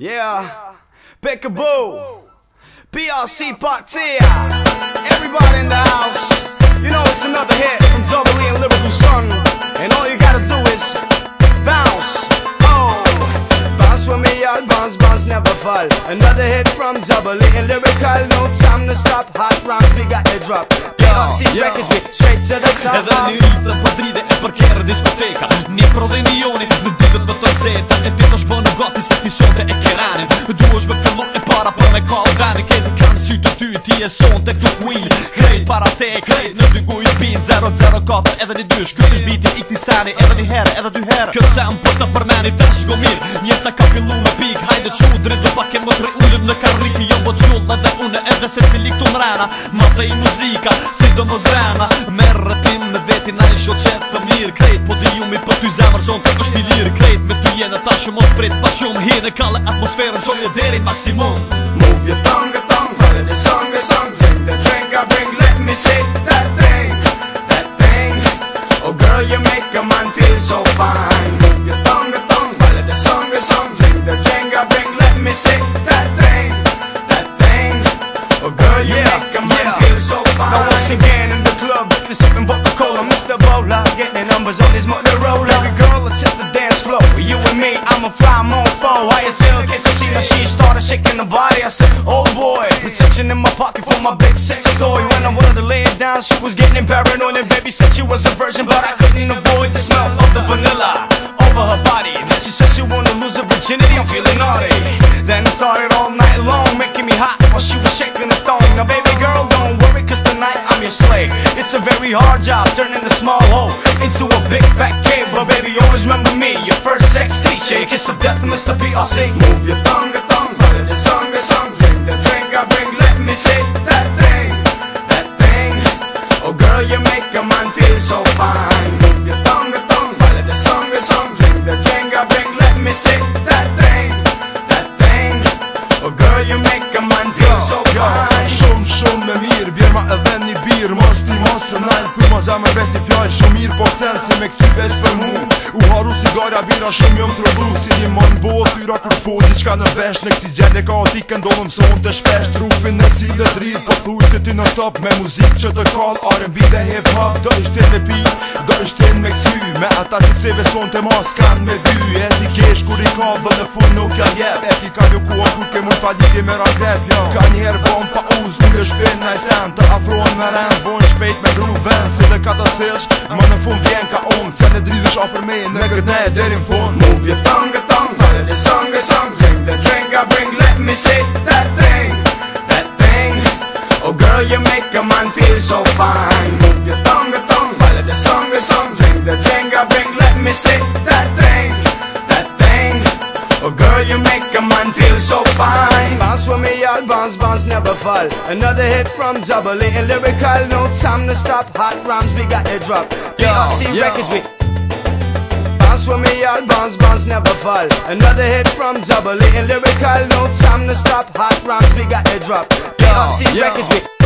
Yeah, Peekaboo, BRC Party. Everybody in the house, you know it's another hit from Double E and Lyrical Son. And all you gotta do is bounce. Oh, bounce with me, y'all. Bounce, bounce, never fall. Another hit from Double E and Lyrical. No time to stop. Hot rounds, we got the drop. Yeah. records, we straight to the top. Edhe një rritë për dride e për kjerë diskoteka. Një pro dhe milioni në ditët më të zeta E ti të shbë në gati se ti sonte e keranin. Du është me fillu e para për me kallë veni Këtë kanë sy të ty ti e son të këtu kuj Krejt para te krejt në dy guj bin 004 edhe një dysh. Këtë është biti i këti sani edhe një herë edhe dy herë. Këtë sem për të përmeni të shko mirë. Njësa ka fillu me pik. Hajde qudri Dhe pak e më tre ullim në karriki. Jo bot qull edhe une edhe se cili këtu mrena Ma dhe i muzika si do mos vena Me rëtim me vetin a shot qetë të mirë. Krejt po di jumi për ty zemër zonë të është i lirë. Krejt me ty jenë ta shumë mos prit pa shumë Hi në kalle atmosferën shojë deri maksimum. Move your shaking the body? I said, Oh boy, protection in my pocket for my big sex toy. When I wanted to lay it down, she was getting paranoid and baby said she was a virgin, but I couldn't avoid the smell of the vanilla over her body. Then she said she to lose her virginity, I'm feeling naughty. Then it started all night long, making me hot while she was shaking the thong. Now baby girl, don't worry, cause tonight I'm your slave. It's a very hard job turning the small hole into a big fat cave. But baby, always remember me, your first sex teacher. Kiss of death, Mr. PRC. Move your tongue, me say that thing, that thing. Oh girl, you make a man feel so fine. Move your tongue, a tongue, follow the song, a song. Drink the drink I bring, let me say that thing, that thing. Oh girl, you make a man feel so fine. Shumë shumë me mirë, bjerë ma edhe një birë Mos ti mos të nalë, thuj ma zemë er vesh t'i fjallë Shumë mirë po cëllë si me këci veç për mu U haru cigara bira shumë jom të rëbru Si një mon bo fo diqka në vesh Në kësi gjende ka ti këndonë më sonë të shpesh. Trupin në si dhe drit Po thuj si ti në stop me muzik që të kall R&B dhe hip hop Do ishte në pi, do ishte në me këcy Me ata që të seve sonë të mas kanë me dy E ti kesh kur i ka dhe në fund nuk ja jep. E ti ka lukua kur ke mund lidhje me ragrep jo. Ka njerë bom pa uz nuk e shpin i sen Të afrohen me ren, bojnë shpejt me gru ven Si dhe ka të silsh, më në fund vjen ka unë. Se në dridhësh ofër me në këtë ne deri në fund. Move your tongue, I bring, let me say that thing, that thing. Oh girl, you make a man feel so fine. Move your tongue, a tongue, follow the song, a song. Drink the drink I bring, let me say that thing, that thing. Oh girl, you make a man feel so fine. Bounce with me, y'all, bounce, bounce, never fall. Another hit from Double A and Lyrical, no time to stop. Hot rhymes, we got it drop. BRC yo. Records, we Bounce with me, y'all, bounce, bounce, never fall. Another hit from Double A and Lyrical, no time to stop. Hot rhymes, we got it drop. BRC yo. Records, we